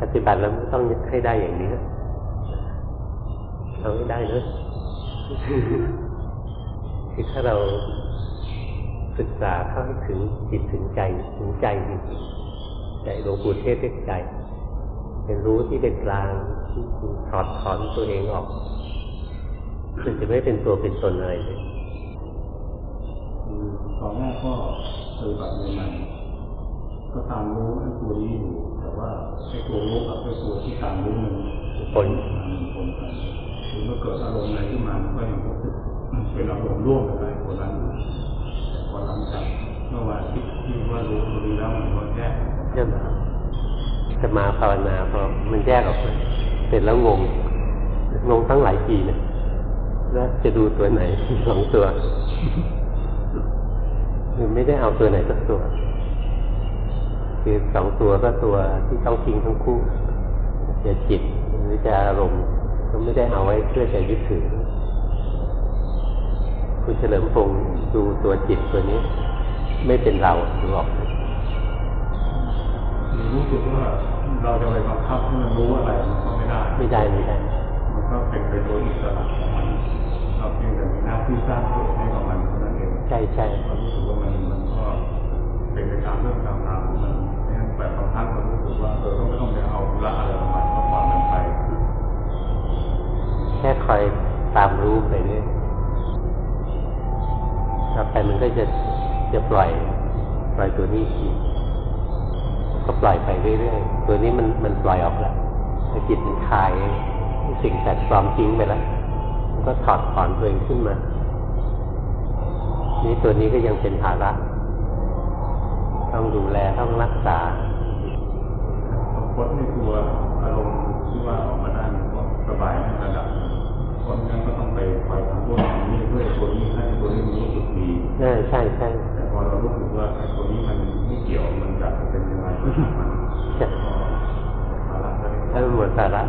ปฏิบัติแล้วต้องให้ได้อย่างนี้เอาให้ได้นะคือถ้าเราศึกษาเข้าให้ถึงจิตถึงใจถึงใจจริงๆใจหลวงปู่เทศเรียกใจ เป็นรู้ที่เป็นกลางที่ถอดถอนตัวเองออกมันจะไม่เป็นตัวเป็นตนอะไรเลยตอนแรกก็เคยแบบใหม่ก็ตามรู้ไอ้ตัวนี้อยู่ แต่ว่าไอ้ตัวรู้กับไอ้ตัวที่ตามรู้มันผลมันผลกันถึงเมื่อเกิดอารมณ์อะไรขึ้นมาก็ยังรู้สึกเป็นอารมณ์ร่วมกันไปคนนั้นแต่พอหลังจากเมื่อวานที่ที่ว่ารู้ตัวนี้แล้วมันก็แยกจะมาภาวนาพอมันแยกออกไปเสร็จแล้วงงงงตั้งหลายปีนะแล้วจะดูตัวไหนสองตัวคือไม่ได้เอาตัวไหนสักตัว คือสองตัวก็ตัวที่ต้องทิ้งทั้งคู่จะจิตหรือจะอารมณ์ก็ไม่ได้เอาไว้เพื่อจะยึดถือคุณเฉลิมพงศ์ดูตัวจิตตัวนี้ ไม่เป็นเราดูออกรู้สึกว่าเราจะไปบังคับให้มันรู้อะไรมันก็ไม่ได้ ไม่ได้ไม่ได้ มันก็เป็นไปโดยอิสระของมันเราเพียงแต่มีหน้าที่สร้างตัวให้กับมันเท่านั้นเองใช่ใช่เรารู้สึกว่ามันมันก็เป็นไปตามเรื่องตามราวของมัน แบบบางครั้งเรารู้สึกว่าเออก็ไม่ต้องไปเอาละอะไรมันก็ปล่อยมันไป แค่คอยตามรู้ไปเรื่อยต่อไปมันก็จะจะปล่อยปล่อยตัวนี้อีกก็ปล่อยไปเรื่อยๆ ตัวนี้มันมันปล่อยออกแล้วจิตมันคลายสิ่งแปลกปลอมทิ้งไปแล้วมันก็ถอดถอนตัวเองขึ้นมา นี่ตัวนี้ก็ยังเป็นภาระ ต้องดูแลต้องรักษา พจน์ในตัวอารมณ์ที่ว่าออกมาได้ก็สบายในระดับคนนั้นก็ต้องไปคอยทำพวกนี้เพื่อตัวนี้ให้ตัวนี้รู้สึกดีใช่ใช่ใช่แต่พอเรารู้สึกว่าไอ้ตัวนี้มันไม่เกี่ยวมันจะเป็นยังไงมันถ้ามันหมดสาระ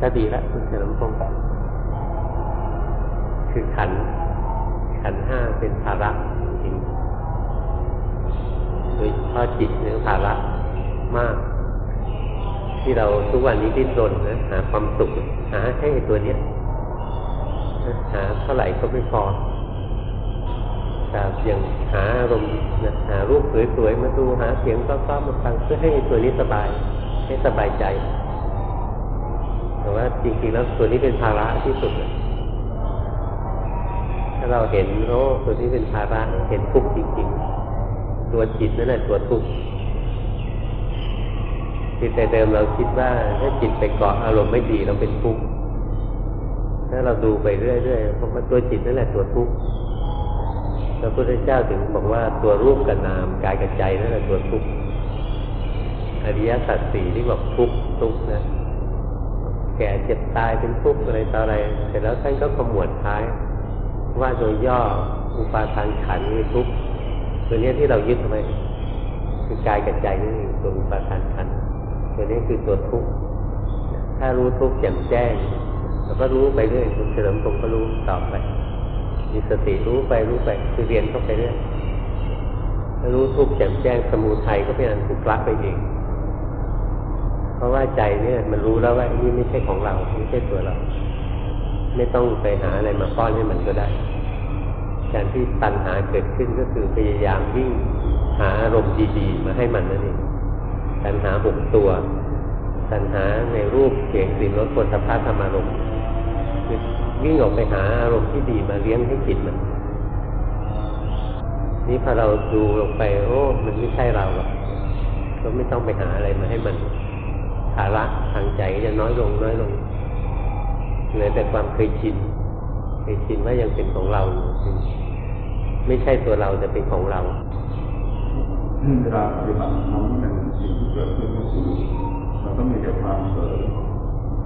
ก็ดีล้วคุณเฉลิมพงศ์คือขันขันห้าเป็นภาระ โดยเฉพาะจิตเนี่ยภาระมาก ที่เราทุกวันนี้ดิ้นรนนะหาความสุขหาให้ตัวเนี้ยหาเท่าไหร่ก็ไม่พอแต่ยังหาอารมณ์นะหารูปสวยๆมาดูหาเสียงก็ๆมาฟังเพื่อให้ตัวนี้สบาย ให้สบายใจแต่ว่าจริงๆแล้วตัวนี้เป็นภาระที่สุดถ้าเราเห็นโอ้ตัวนี้เป็นภาระเห็นทุกข์จริงๆ ตัวจิตนั่นแหละตัวทุกข์ที่แต่เดิมเราคิดว่าถ้าจิตไปเกาะอารมณ์ไม่ดีเราเป็นทุกข์ถ้าเราดูไปเรื่อยๆเพราะว่าตัวจิตนั่นแหละตัวทุกข์พระพุทธเจ้าถึงบอกว่าตัวรูปกับนามกายกับใจนั่นแหละตัวทุกข์อริยสัจสี่ที่บอกทุกข์ทุกข์นะแก่เจ็บตายเป็นทุกข์อะไรต่ออะไร เสร็จแล้วท่านก็ขมวดท้าย ว่าโดยย่ออุปาทานขันคือทุกข์ ตัวนี้ที่เรายึดทำไมคือกายกับใจนี่ตัวอุปาทานขันตัวนี้คือตัวทุกข์ถ้ารู้ทุกข์แจ่มแจ้งเราก็รู้ไปเรื่อยคุณเฉลิมตรงก็รู้ต่อไปมีสติรู้ไปรู้ไปคือเรียนเข้าไปเรื่อยถ้ารู้ทุกข์แจ่มแจ้งสมุทัยก็เป็นอันถูกละไปเองเพราะว่าใจเนี่ยมันรู้แล้วว่านี่ไม่ใช่ของเราไม่ใช่ตัวเรา ไม่ต้องไปหาอะไรมาป้อนให้มันก็ได้ การที่ตัณหาเกิดขึ้นก็คือพยายามวิ่งหาอารมณ์ดีๆ มาให้มันนั่นเองตัณหาหกตัวตัณหาในรูปเสียงกลิ่นรสผลสะพาธรรมารมณ์คือวิ่งออกไปหาอารมณ์ที่ดีมาเลี้ยงให้จิตมันนี่พอเราดูลงไปโอ้มันไม่ใช่เราหรอกก็ไม่ต้องไปหาอะไรมาให้มันภาระทางใจก็จะน้อยลงน้อยลงเหลือแต่ความเคยชินเคยชินว่ายังเป็นของเราอยู่ ไม่ใช่ตัวเราจะเป็นของเราเวลาปฏิบัติทำเป็นสิ่งที่เกิดขึ้นก็คือมันก็มีแต่ความเผย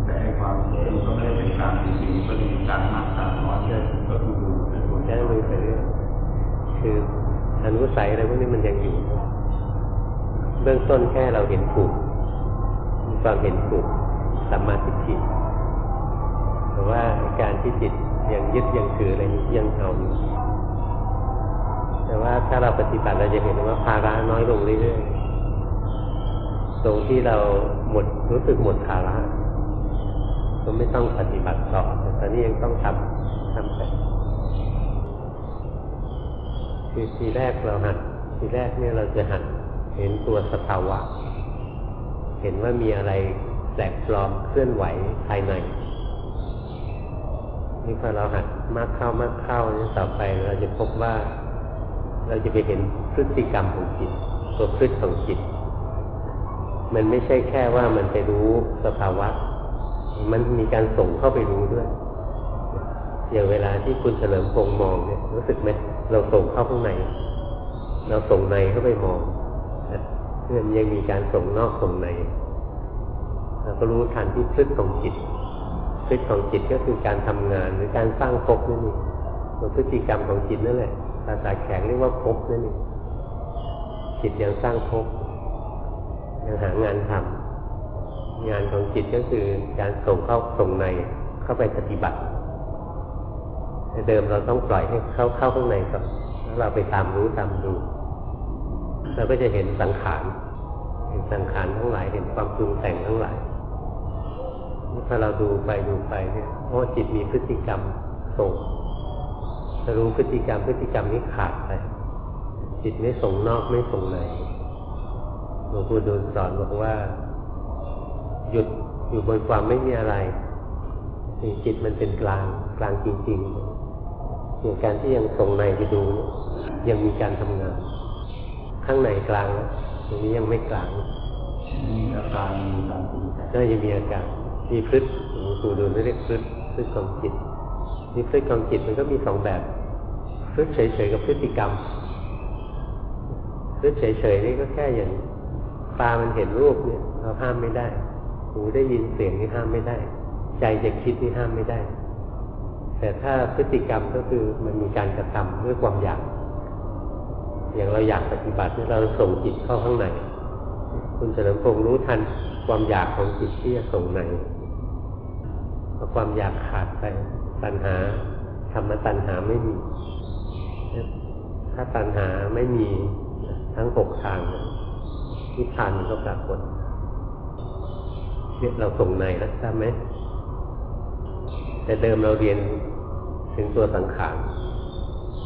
แต่ไอ้ความเผยมันก็ไม่ได้เป็นการจริงๆก็เป็นการมากการน้อยแค่ก็คือดูในตัวแค่ดูไปเรื่อยคืออนุสัยอะไรพวกนี้มันยังอยู่ เบื้องต้นแค่เราเห็นถูกความเห็นถูกสัมมาทิฏฐิแต่ว่าการที่จิตยังยึดยังถืออะไรยังเอาอยู่ แต่ว่าถ้าเราปฏิบัติเราจะเห็นว่าภาระน้อยลงเรื่อยๆตรงที่เราหมดรู้สึกหมดภาระก็ไม่ต้องปฏิบัติต่อแต่ตอนนี้ยังต้องทำทำไปคือทีแรกเราหัดทีแรกเนี่ยเราจะหัดเห็นตัวสภาวะ เห็นว่ามีอะไรแปลกปลอมเคลื่อนไหวภายในนี่พอเราหัดมากเข้ามากเข้านี่ต่อไปเราจะพบว่า เราจะไปเห็นพฤติกรรมของจิตตัวพฤติของจิต มันไม่ใช่แค่ว่ามันไปรู้สภาวะ มันมีการส่งเข้าไปรู้ด้วย อย่างเวลาที่คุณเฉลิมพงมองเนี่ยรู้สึกไหมเราส่งเข้าข้างใน เราส่งในเข้าไปมองมันยังมีการส่งนอกส่งในเราก็รู้ทันที่พฤติของจิตพฤติของจิตก็คือการทำงานหรือการสร้างภพนั่นเองตัวพฤติกรรมของจิตนั่นแหละ ภาษาแข็งเรียกว่าภพนั่นเองจิตยังสร้างภพยังหางานทำงานของจิตก็คือการส่งเข้าส่งในเข้าไปปฏิบัติเดิมเราต้องปล่อยให้เข้าเข้าข้างในก่อนแล้วเราไปตามรู้ตามดูเราก็จะเห็นสังขารเห็นสังขารทั้งหลายเห็นความปรุงแต่งทั้งหลายถ้าเราดูไปดูไปเนี่ยโอ้จิตมีพฤติกรรมส่ง รู้พฤติกรรมพฤติกรรมนี้ขาดไปจิตไม่ส่งนอกไม่ส่งในหลวงปู่ดูลสอนบอกว่า หยุดอยู่บนความไม่มีอะไรจิตมันเป็นกลางกลางจริงๆอย่างการที่ยังส่งในไปดู ยังมีการทำงาน ข้างในกลางแล้วตรงนี้ยังไม่กลางมีอาการมีการปรุงแต่งก็ยังมีอาการมีพฤติหลวงปู่ดูลเรียกพฤติพฤติของจิต นี่พฤติของจิตมันก็มีสองแบบพฤติเฉยๆกับพฤติกรรมพฤติเฉยๆนี่ก็แค่อย่างตามันเห็นรูปเนี่ยเราห้ามไม่ได้ หูได้ยินเสียงนี่ห้ามไม่ได้ ใจจะคิดนี่ห้ามไม่ได้ แต่ถ้าพฤติกรรมก็คือมันมีการกระทำด้วยความอยาก อย่างเราอยากปฏิบัติเราส่งจิตเข้าข้างในคุณเฉลิมพงศ์รู้ทันความอยากของจิตที่จะส่งในพอความอยากขาดไป ตัณหาธรรมตัณหาไม่มี ถ้าตัณหาไม่มีทั้งหกทางนิพพานมันก็ปรากฏเนี่ยเราส่งในแล้วทราบไหมแต่เดิมเราเรียนถึงตัวสังขาร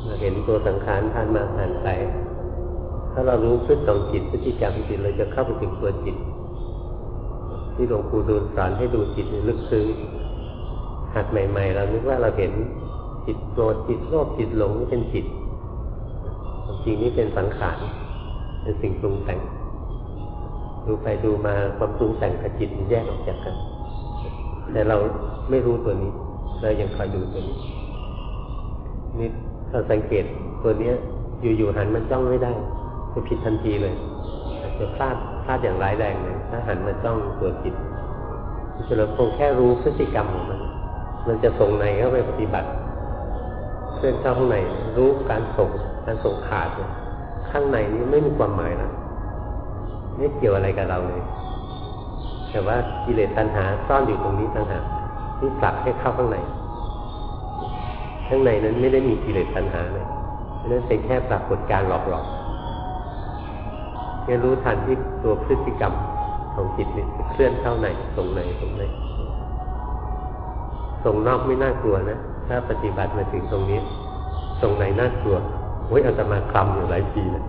เราเห็นตัวสังขารผ่านมาผ่านไป ถ้าเรารู้พฤติของจิตพฤติกรรมจิตเราจะเข้าไปถึงตัวจิต ที่หลวงปู่ดูลสอนให้ดูจิตลึกซึ้ง หัดใหม่ ๆ เรานึกว่าเราเห็นจิตโกรธจิตโลภจิตหลงนี่เป็นจิตจริงนี่เป็นสังขารเป็นสิ่งปรุงแต่ง ดูไปดูมาความปรุงแต่งกับจิตมันแยกออกจากกัน แต่เราไม่รู้ตัวนี้ เรายังคอยดูตัวนี้นี่เราสังเกตตัวเนี้ย อยู่ๆหันมันจ้องไม่ได้จะผิดทันทีเลยจะพลาดพลาดอย่างร้ายแรงเลยถ้าหันมาจ้องตัวจิตเฉลิมพงแค่รู้พฤติกรรมของมัน มันจะส่งในเข้าไปปฏิบัติเคลื่อนเข้าข้างในรู้การส่งการส่งขาดข้างในนี้ไม่มีความหมายนะไม่เกี่ยวอะไรกับเราเลยแต่ว่ากิเลสตัณหาซ่อนอยู่ตรงนี้ต่างหากที่ผลักให้เข้าข้างในข้างในนั้นไม่ได้มีกิเลสตัณหาเลยนั่นเป็นแค่ปรากฏการหลอกๆแค่รู้ทันที่ตัวพฤติกรรมของจิตนี่เคลื่อนเข้าในตรงในตรงใน ส่งนอกไม่น่ากลัวนะถ้าปฏิบัติมาถึงตรงนี้ ส่งในน่ากลัวโอ้ยอาตมาคลำอยู่หลายปีเลย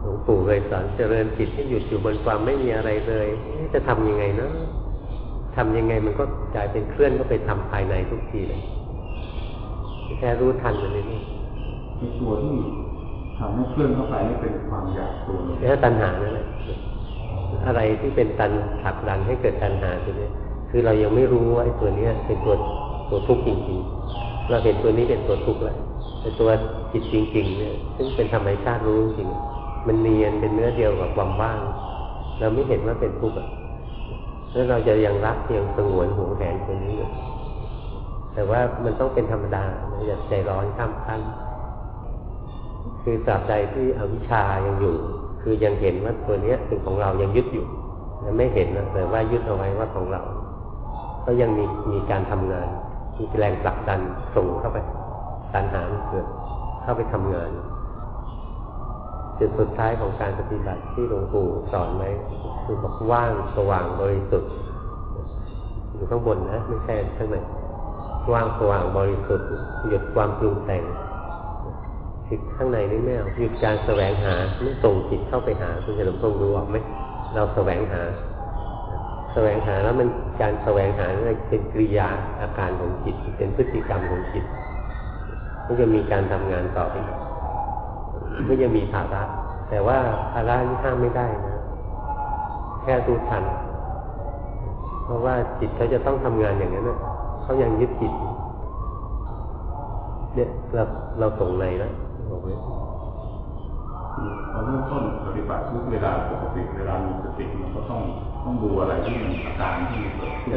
หลวงปู่เลยสอนเจริญจิตให้หยุดอยู่บนความไม่มีอะไรเลย จะทำยังไงนะทำยังไงมันก็กลายเป็นเคลื่อนก็ไปทำภายในทุกทีเลยแค่รู้ทันมันนี่ที่ตัวที่ทำให้เคลื่อนเข้าไปนี่เป็นความอยากตัวนี้แค่ตัณหานั่นแหละอะไรที่เป็นตันผลักดันให้เกิดตัณหาตัวนี้ คือเรายังไม่รู้ว่าไอ้ตัวนี้เป็นตัวตัวทุกข์จริงๆ เราเห็นตัวนี้เป็นตัวทุกข์แล้วแต่ตัวจิตจริงๆเนี่ยซึ่งเป็นธรรมชาติรู้จริงๆมันเนียนเป็นเนื้อเดียวกับความว่าง เราไม่เห็นว่าเป็นทุกข์อะแล้วเราจะยังรักยังสงวนห่วงแหนตัวนี้อยู่แต่ว่ามันต้องเป็นธรรมดาอย่าใจร้อนข้ามขั้นคือตราบใดที่อวิชชายังอยู่ คือยังเห็นว่าตัวเนี้ยเป็นของเรายังยึดอยู่ไม่เห็นนะแต่ว่ายึดเอาไว้ว่าของเรา ก็ยังมีมีการทำงาน มีแรงผลักดันส่งเข้าไปตันหาเกิดเข้าไปทำงานจุดสุดท้ายของการปฏิบัติที่หลวงปู่สอนไว้คือบอกว่างสว่างบริสุทธิ์อยู่ข้างบนนะไม่ใช่ข้างในว่างสว่างบริสุทธิ์หยุดความปรุงแต่งจิตข้างในนี่ไม่เอาหยุดการแสวงหาไม่ส่งจิตเข้าไปหาคุณจะหลวงพ่อรู้ออกไหมเราแสวงหา แสวงหาแล้วมันการแสวงหาเนี่ยเป็นกริยาอาการของจิต เป็นพฤติกรรมของจิตมันจะมีการทำงานต่อไปก็ยังมีภาระแต่ว่าภาระนี่ห้ามไม่ได้นะ แค่รู้ทัน เพราะว่าจิตเขาจะต้องทำงานอย่างนั้นนะเขายังยึดจิต เนี่ยเราเราส่งในแล้วบอกเลย ต้นปฏิบัติทุกเวลาปกติเวลามีสติมันก็ต้องต้องดูอะไรที่มันอาการที่มันเกิดขึ้น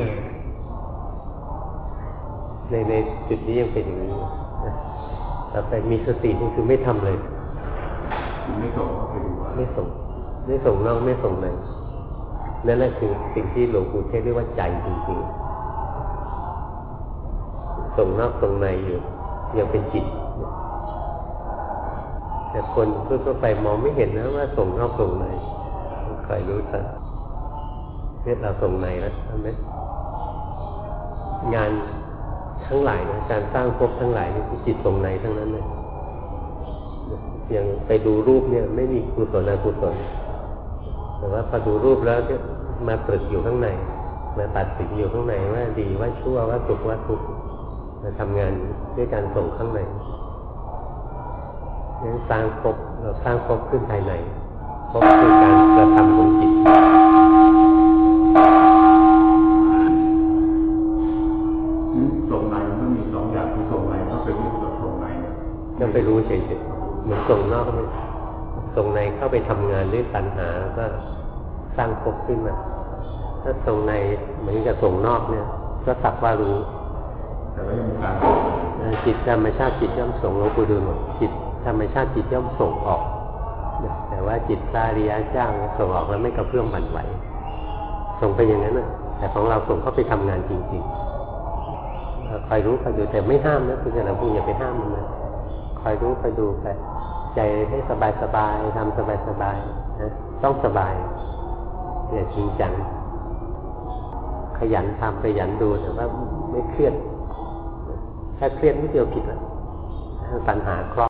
ในในจุดนี้ยังเป็นอย่างนี้นะแต่ไปมีสตินี่คือไม่ทำเลยมันไม่ส่งเข้าไปดูอะไรไม่ส่ง ไม่ส่งนอกไม่ส่งในนั่นแหละคือสิ่งที่หลวงปู่เทศเรียกว่าใจจริงๆส่งนอกส่งในอยู่ยังเป็นจิต แต่คนทั่วไปมองไม่เห็นนะว่าส่งนอกส่งในคอยรู้ทันเนี่ยเราส่งในแล้วใช่ไหมงานทั้งหลายนะการสร้างภพทั้งหลายนี่คือจิตส่งในทั้งนั้นเลยอย่างไปดูรูปเนี่ย ไม่มีกุศลอกุศลแต่ว่าพอดูรูปแล้วเนี่ยมาตรึกอยู่ข้างในมาตัดสินอยู่ข้างในว่าดีว่าชั่วว่าสุขว่าทุกข์มาทำงานด้วยการส่งข้างใน นั้นสร้างภพเราสร้างภพขึ้นภายในภพคือการกระทำของจิตส่งในมันก็มีสองอย่างคือส่งในก็เป็นรูปกับส่งในเนี่ยก็ไปรู้เฉยๆเหมือนส่งนอกก็ไม่ส่งในเข้าไปทำงานด้วยตัณหาแล้วก็สร้างภพขึ้นมาถ้าส่งในเหมือนกับส่งนอกเนี่ยก็สักว่ารู้แต่ก็ยังมีการเอ่อจิตธรรมชาติจิตย่อมส่งหลวงปู่ดูลบอกจิต ธรรมชาติจิตย่อมส่งออก แต่ว่าจิตพระอริยเจ้าเนี่ยส่งออกแล้วไม่กระเพื่อมหวั่นไหว ส่งไปอย่างนั้นนะแต่ของเราส่งเข้าไปทำงานจริงๆคอยรู้คอยดูแต่ไม่ห้ามนะคุณจะหลวงปู่อย่าไปห้ามมันนะคอยรู้คอยดูไปใจให้สบายสบายๆทำสบายสบายๆนะต้องสบายอย่าจริงจังขยันทำขยันดูแต่ว่าไม่เครียด ถ้าเครียดนิดเดียวผิดแล้วปัญหาครอบ